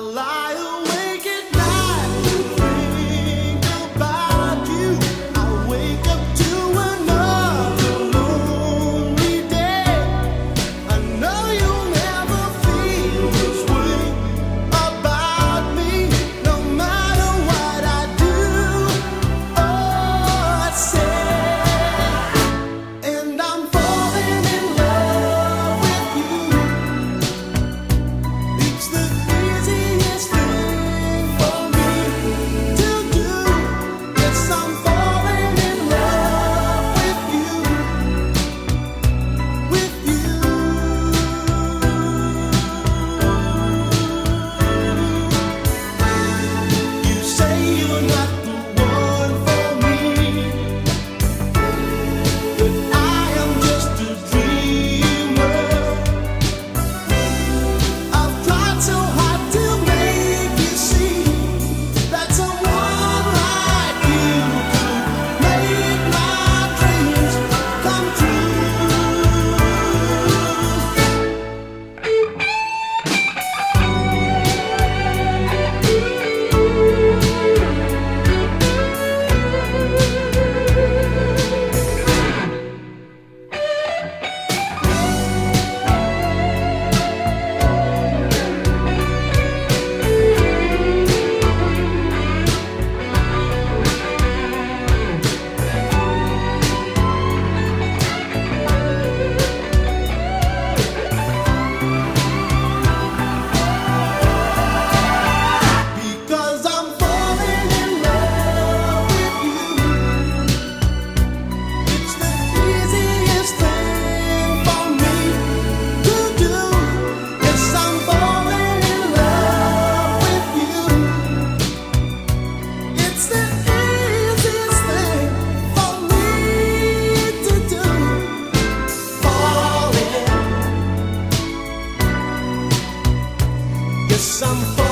love. Some